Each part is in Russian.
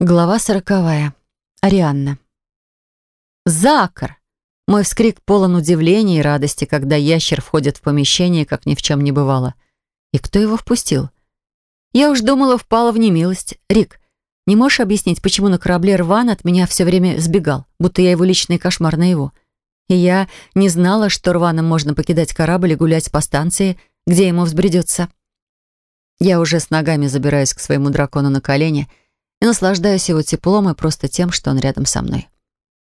Глава сороковая. Арианна. «Закар!» Мой вскрик полон удивления и радости, когда ящер входит в помещение, как ни в чем не бывало. И кто его впустил? Я уж думала, впала в немилость. «Рик, не можешь объяснить, почему на корабле Рван от меня все время сбегал, будто я его личный кошмар на его? И я не знала, что Рваном можно покидать корабль и гулять по станции, где ему взбредется». Я уже с ногами забираюсь к своему дракону на колени — и наслаждаюсь его теплом и просто тем, что он рядом со мной.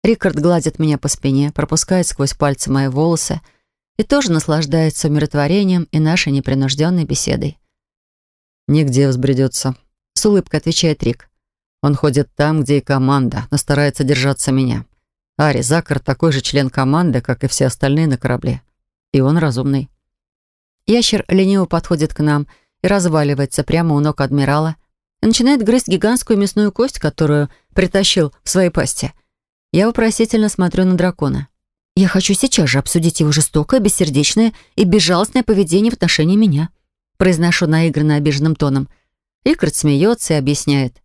Рикард гладит меня по спине, пропускает сквозь пальцы мои волосы и тоже наслаждается умиротворением и нашей непринужденной беседой. «Нигде взбредется», — с улыбкой отвечает Рик. «Он ходит там, где и команда, но старается держаться меня. Ари, Закар такой же член команды, как и все остальные на корабле. И он разумный». Ящер лениво подходит к нам и разваливается прямо у ног адмирала, и начинает грызть гигантскую мясную кость, которую притащил в своей пасти. Я вопросительно смотрю на дракона. Я хочу сейчас же обсудить его жестокое, бессердечное и безжалостное поведение в отношении меня. Произношу наигранно обиженным тоном. Рикард смеется и объясняет.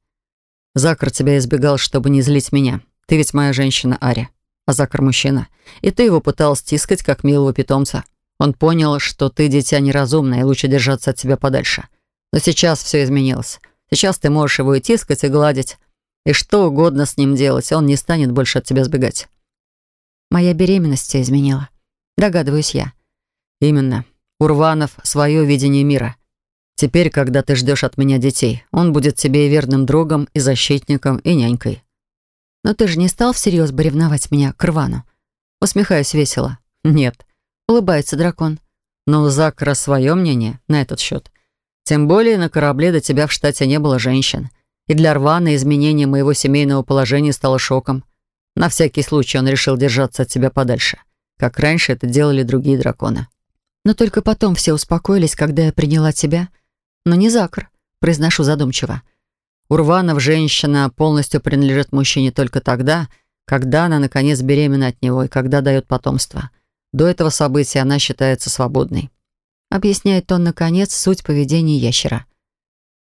«Закар тебя избегал, чтобы не злить меня. Ты ведь моя женщина, Ари. А Закар мужчина. И ты его пытался стискать, как милого питомца. Он понял, что ты дитя неразумное, и лучше держаться от тебя подальше. Но сейчас все изменилось. Сейчас ты можешь его и тискать, и гладить, и что угодно с ним делать, он не станет больше от тебя сбегать. Моя беременность все изменила. Догадываюсь я. Именно. Урванов — свое видение мира. Теперь, когда ты ждешь от меня детей, он будет тебе и верным другом, и защитником, и нянькой. Но ты же не стал всерьез бы меня к Рвану? Усмехаюсь весело. Нет. Улыбается дракон. Но у Закра свое мнение на этот счет. Тем более на корабле до тебя в штате не было женщин. И для Рвана изменение моего семейного положения стало шоком. На всякий случай он решил держаться от тебя подальше, как раньше это делали другие драконы. Но только потом все успокоились, когда я приняла тебя. Но не Закр, произношу задумчиво. Урванов женщина полностью принадлежит мужчине только тогда, когда она, наконец, беременна от него и когда дает потомство. До этого события она считается свободной. Объясняет он, наконец, суть поведения ящера.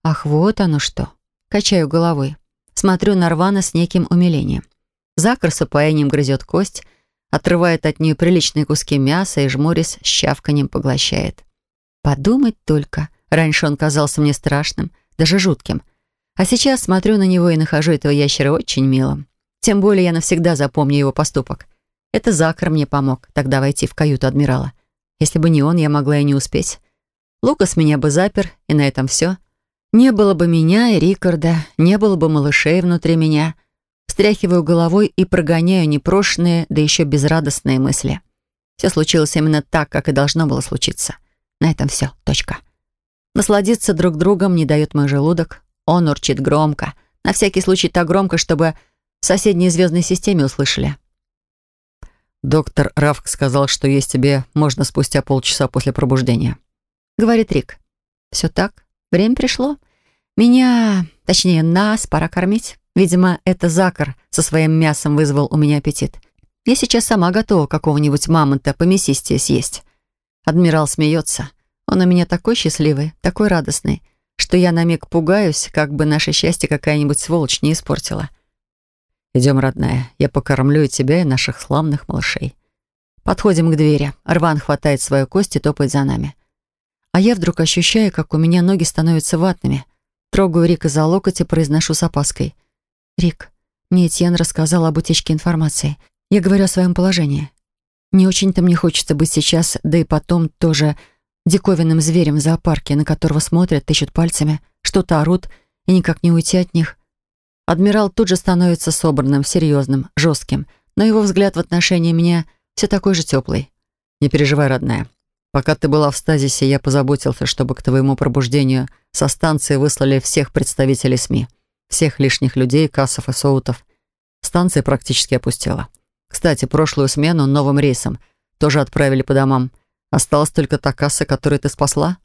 Ах, вот оно что. Качаю головой. Смотрю на Рвана с неким умилением. Закр с упоением грызет кость, отрывает от нее приличные куски мяса и, жмурясь, с щавканием поглощает. Подумать только. Раньше он казался мне страшным, даже жутким. А сейчас смотрю на него и нахожу этого ящера очень милым. Тем более я навсегда запомню его поступок. Это Закр мне помог тогда войти в каюту адмирала. Если бы не он, я могла и не успеть. Лукас меня бы запер, и на этом все. Не было бы меня и Рикарда, не было бы малышей внутри меня. Встряхиваю головой и прогоняю непрошенные, да еще безрадостные мысли. Все случилось именно так, как и должно было случиться. На этом все. Точка. Насладиться друг другом не дает мой желудок. Он урчит громко. На всякий случай так громко, чтобы в соседней звездной системе услышали. «Доктор Равк сказал, что есть тебе можно спустя полчаса после пробуждения», — говорит Рик. «Все так. Время пришло. Меня, точнее, нас пора кормить. Видимо, это Закар со своим мясом вызвал у меня аппетит. Я сейчас сама готова какого-нибудь мамонта помесистее съесть». Адмирал смеется. Он у меня такой счастливый, такой радостный, что я на миг пугаюсь, как бы наше счастье какая-нибудь сволочь не испортила. «Идем, родная, я покормлю и тебя, и наших славных малышей». Подходим к двери. Рван хватает свою кость и топает за нами. А я вдруг ощущаю, как у меня ноги становятся ватными. Трогаю Рика за локоть и произношу с опаской. «Рик, мне Этьен рассказал об утечке информации. Я говорю о своем положении. Не очень-то мне хочется быть сейчас, да и потом тоже диковинным зверем в зоопарке, на которого смотрят, тыщут пальцами, что-то орут и никак не уйти от них. Адмирал тут же становится собранным, серьезным, жестким, но его взгляд в отношении меня все такой же теплый. «Не переживай, родная. Пока ты была в стазисе, я позаботился, чтобы к твоему пробуждению со станции выслали всех представителей СМИ, всех лишних людей, кассов и соутов. Станция практически опустела. Кстати, прошлую смену новым рейсом тоже отправили по домам. Осталась только та касса, которую ты спасла?»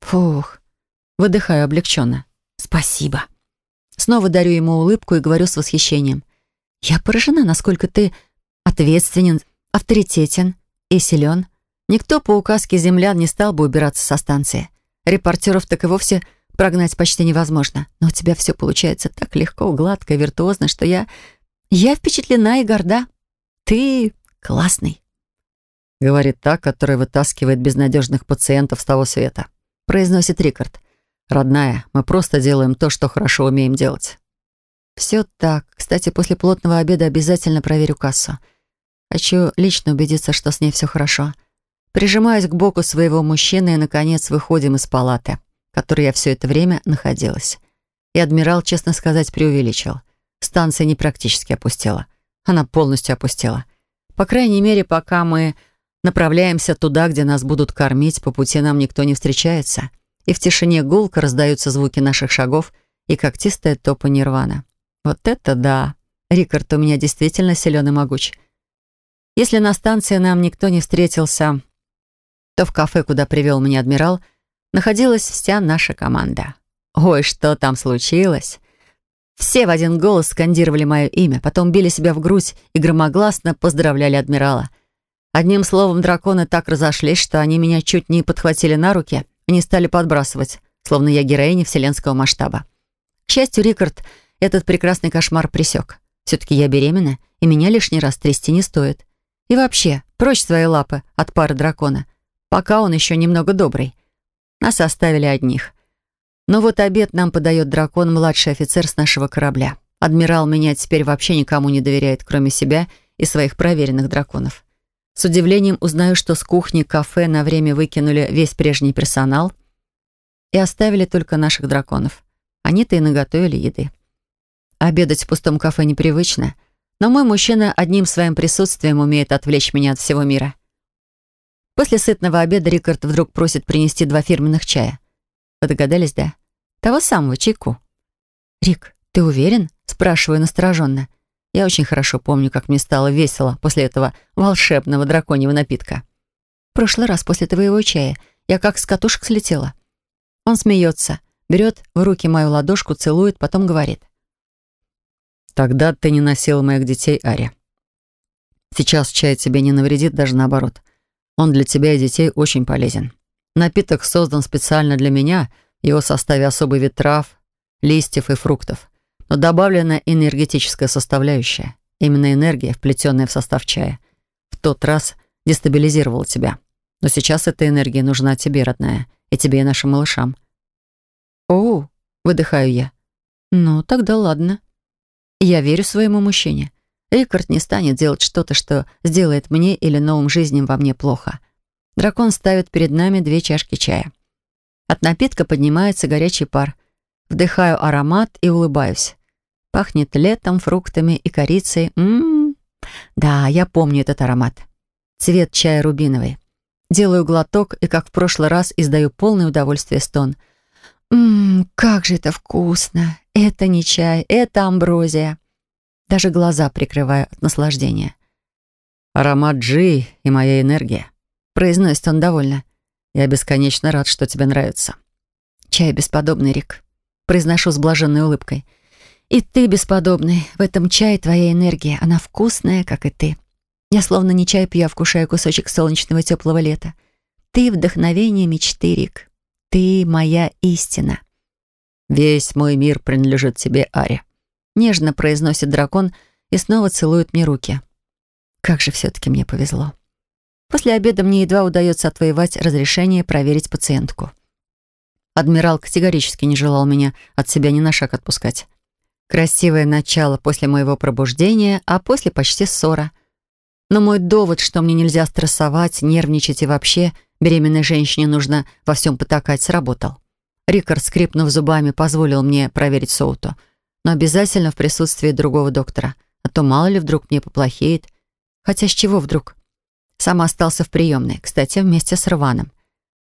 «Фух». Выдыхаю облегченно. «Спасибо». Снова дарю ему улыбку и говорю с восхищением. «Я поражена, насколько ты ответственен, авторитетен и силен. Никто по указке землян не стал бы убираться со станции. Репортеров так и вовсе прогнать почти невозможно. Но у тебя все получается так легко, гладко, виртуозно, что я... Я впечатлена и горда. Ты классный. Говорит та, которая вытаскивает безнадежных пациентов с того света. Произносит Рикард. Родная, мы просто делаем то, что хорошо умеем делать. Все так. Кстати, после плотного обеда обязательно проверю кассу. Хочу лично убедиться, что с ней все хорошо. Прижимаюсь к боку своего мужчины и, наконец, выходим из палаты, в которой я все это время находилась. И адмирал, честно сказать, преувеличил. Станция не практически опустела. Она полностью опустела. По крайней мере, пока мы направляемся туда, где нас будут кормить, по пути нам никто не встречается. И в тишине гулко раздаются звуки наших шагов и когтистая топа нирвана. Вот это да! Рикард у меня действительно силен и могуч. Если на станции нам никто не встретился, то в кафе, куда привел меня адмирал, находилась вся наша команда. Ой, что там случилось? Все в один голос скандировали мое имя, потом били себя в грудь и громогласно поздравляли адмирала. Одним словом, драконы так разошлись, что они меня чуть не подхватили на руки и не стали подбрасывать, словно я героиня вселенского масштаба. К счастью, Рикард этот прекрасный кошмар присек. Все-таки я беременна, и меня лишний раз трясти не стоит. И вообще, прочь свои лапы от пары дракона — пока он еще немного добрый. Нас оставили одних. Но вот обед нам подает дракон, младший офицер с нашего корабля. Адмирал меня теперь вообще никому не доверяет, кроме себя и своих проверенных драконов. С удивлением узнаю, что с кухни кафе на время выкинули весь прежний персонал и оставили только наших драконов. Они-то и наготовили еды. Обедать в пустом кафе непривычно, но мой мужчина одним своим присутствием умеет отвлечь меня от всего мира. После сытного обеда Рикард вдруг просит принести два фирменных чая. Вы догадались, да? Того самого, чайку. «Рик, ты уверен?» — спрашиваю настороженно. Я очень хорошо помню, как мне стало весело после этого волшебного драконьего напитка. В прошлый раз после твоего чая я как с катушек слетела. Он смеется, берет в руки мою ладошку, целует, потом говорит. «Тогда ты не носила моих детей, Ари. Сейчас чай тебе не навредит, даже наоборот. Он для тебя и детей очень полезен. Напиток создан специально для меня, его составе особый вид трав, листьев и фруктов, но добавлена энергетическая составляющая. Именно энергия, вплетенная в состав чая, в тот раз дестабилизировала тебя. Но сейчас эта энергия нужна тебе, родная, и тебе, и нашим малышам. «О, — выдыхаю я. Ну, тогда ладно. Я верю своему мужчине. Рикард не станет делать что-то, что сделает мне или новым жизням во мне плохо. Дракон ставит перед нами две чашки чая. От напитка поднимается горячий пар. Вдыхаю аромат и улыбаюсь. Пахнет летом, фруктами и корицей. Ммм. Да, я помню этот аромат. Цвет чая рубиновый. Делаю глоток и, как в прошлый раз, издаю полное удовольствие стон. Ммм, как же это вкусно. Это не чай, это амброзия. Даже глаза прикрываю от наслаждения. «Аромат Джи и моя энергия», — произносит он довольно. «Я бесконечно рад, что тебе нравится». «Чай бесподобный, Рик», — произношу с блаженной улыбкой. «И ты бесподобный. В этом чае твоя энергия. Она вкусная, как и ты. Я словно не чай пью, а вкушаю кусочек солнечного теплого лета. Ты — вдохновение мечты, Рик. Ты — моя истина». «Весь мой мир принадлежит тебе, Ари», Нежно произносит дракон и снова целует мне руки. Как же все-таки мне повезло. После обеда мне едва удается отвоевать разрешение проверить пациентку. Адмирал категорически не желал меня от себя ни на шаг отпускать. Красивое начало после моего пробуждения, а после почти ссора. Но мой довод, что мне нельзя стрессовать, нервничать и вообще беременной женщине нужно во всем потакать, сработал. Рикард, скрипнув зубами, позволил мне проверить Соуту — но обязательно в присутствии другого доктора. А то мало ли вдруг мне поплохеет. Хотя с чего вдруг? Сам остался в приемной, кстати, вместе с Рваном.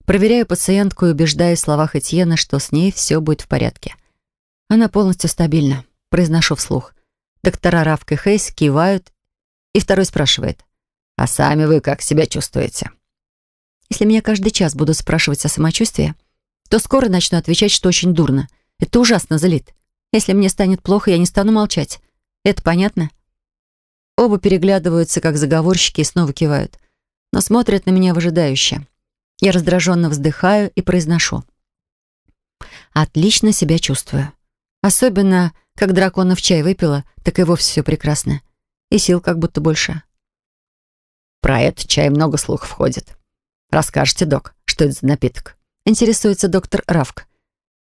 Проверяю пациентку и убеждаю в словах Этьена, что с ней все будет в порядке. Она полностью стабильна, произношу вслух. Доктора Равка и Хейс кивают, и второй спрашивает. «А сами вы как себя чувствуете?» Если меня каждый час будут спрашивать о самочувствии, то скоро начну отвечать, что очень дурно. Это ужасно злит. Если мне станет плохо, я не стану молчать. Это понятно? Оба переглядываются, как заговорщики, и снова кивают. Но смотрят на меня выжидающе. Я раздраженно вздыхаю и произношу. Отлично себя чувствую. Особенно, как дракона в чай выпила, так и вовсе все прекрасно. И сил как будто больше. Про этот чай много слухов ходит. Расскажете, док, что это за напиток? Интересуется доктор Равк.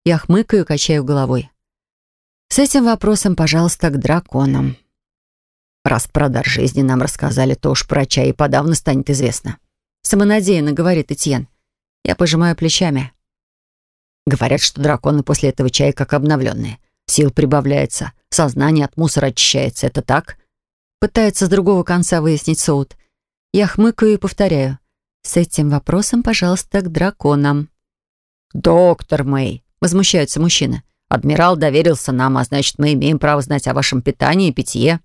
Я хмыкаю качаю головой. С этим вопросом, пожалуйста, к драконам. Раз про дар жизни нам рассказали, то уж про чай и подавно станет известно. Самонадеянно, говорит Этьен. Я пожимаю плечами. Говорят, что драконы после этого чая как обновленные. Сил прибавляется, сознание от мусора очищается. Это так? Пытается с другого конца выяснить Соут. Я хмыкаю и повторяю. С этим вопросом, пожалуйста, к драконам. «Доктор Мэй», — возмущается мужчина. «Адмирал доверился нам, а значит, мы имеем право знать о вашем питании и питье».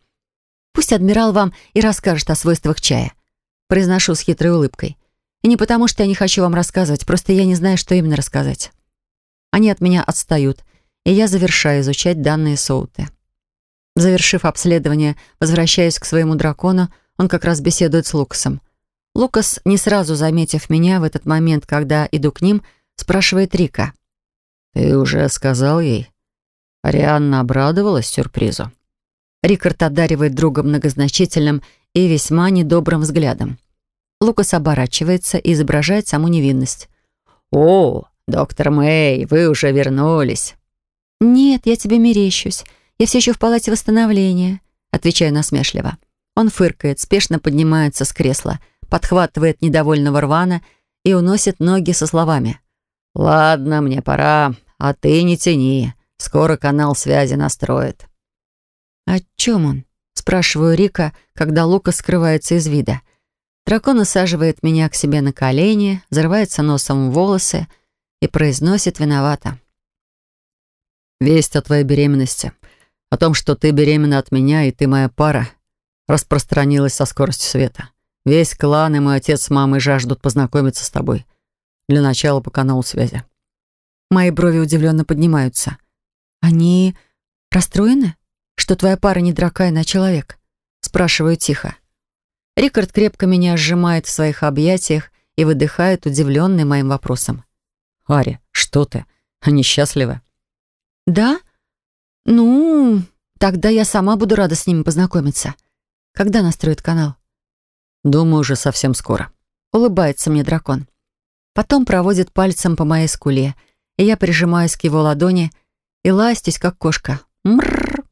«Пусть адмирал вам и расскажет о свойствах чая», — произношу с хитрой улыбкой. «И не потому, что я не хочу вам рассказывать, просто я не знаю, что именно рассказать». Они от меня отстают, и я завершаю изучать данные Соуты. Завершив обследование, возвращаюсь к своему дракону, он как раз беседует с Лукасом. Лукас, не сразу заметив меня в этот момент, когда иду к ним, спрашивает Рика. «Ты уже сказал ей?» Арианна обрадовалась сюрпризу. Рикард одаривает друга многозначительным и весьма недобрым взглядом. Лукас оборачивается и изображает саму невинность. «О, доктор Мэй, вы уже вернулись!» «Нет, я тебе мерещусь. Я все еще в палате восстановления», — отвечаю насмешливо. Он фыркает, спешно поднимается с кресла, подхватывает недовольного рвана и уносит ноги со словами. «Ладно, мне пора, а ты не тяни. Скоро канал связи настроит». «О чем он?» — спрашиваю Рика, когда Лука скрывается из вида. Дракон усаживает меня к себе на колени, зарывается носом в волосы и произносит виновато. «Весть о твоей беременности, о том, что ты беременна от меня и ты моя пара, распространилась со скоростью света. Весь клан и мой отец с мамой жаждут познакомиться с тобой. Для начала по каналу связи». Мои брови удивленно поднимаются. «Они расстроены?» что твоя пара не дракайн, а человек?» Спрашиваю тихо. Рикард крепко меня сжимает в своих объятиях и выдыхает, удивленный моим вопросом. «Ари, что ты? Они счастливы?» «Да? Ну, тогда я сама буду рада с ними познакомиться. Когда настроит канал?» «Думаю, уже совсем скоро». Улыбается мне дракон. Потом проводит пальцем по моей скуле, и я прижимаюсь к его ладони и ластюсь, как кошка. Мрррр.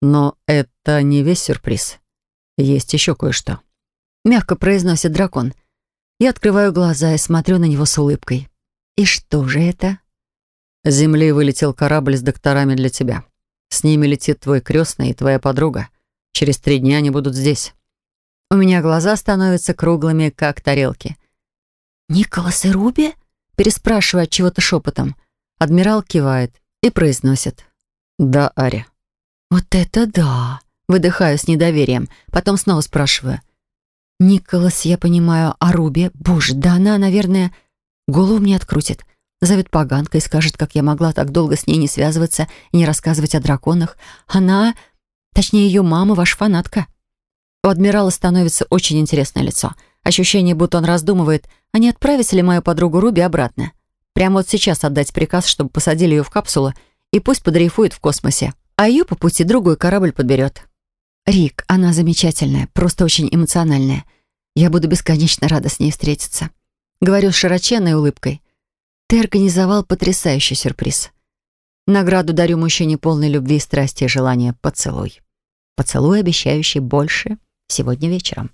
Но это не весь сюрприз. Есть еще кое-что. Мягко произносит дракон. Я открываю глаза и смотрю на него с улыбкой. И что же это? С земли вылетел корабль с докторами для тебя. С ними летит твой крестный и твоя подруга. Через три дня они будут здесь. У меня глаза становятся круглыми, как тарелки. «Николас и Руби?» Переспрашиваю чего-то шепотом. Адмирал кивает и произносит. «Да, Ари». «Вот это да!» Выдыхаю с недоверием. Потом снова спрашиваю. «Николас, я понимаю, а Руби? Боже, да она, наверное, голову мне открутит. Зовет поганкой и скажет, как я могла так долго с ней не связываться и не рассказывать о драконах. Она, точнее ее мама, ваша фанатка». У адмирала становится очень интересное лицо. Ощущение, будто он раздумывает, а не отправить ли мою подругу Руби обратно. Прямо вот сейчас отдать приказ, чтобы посадили ее в капсулу, и пусть подрейфует в космосе а ее по пути другой корабль подберет. Рик, она замечательная, просто очень эмоциональная. Я буду бесконечно рада с ней встретиться. Говорю с широченной улыбкой. Ты организовал потрясающий сюрприз. Награду дарю мужчине полной любви, страсти и желания поцелуй. Поцелуй, обещающий больше сегодня вечером.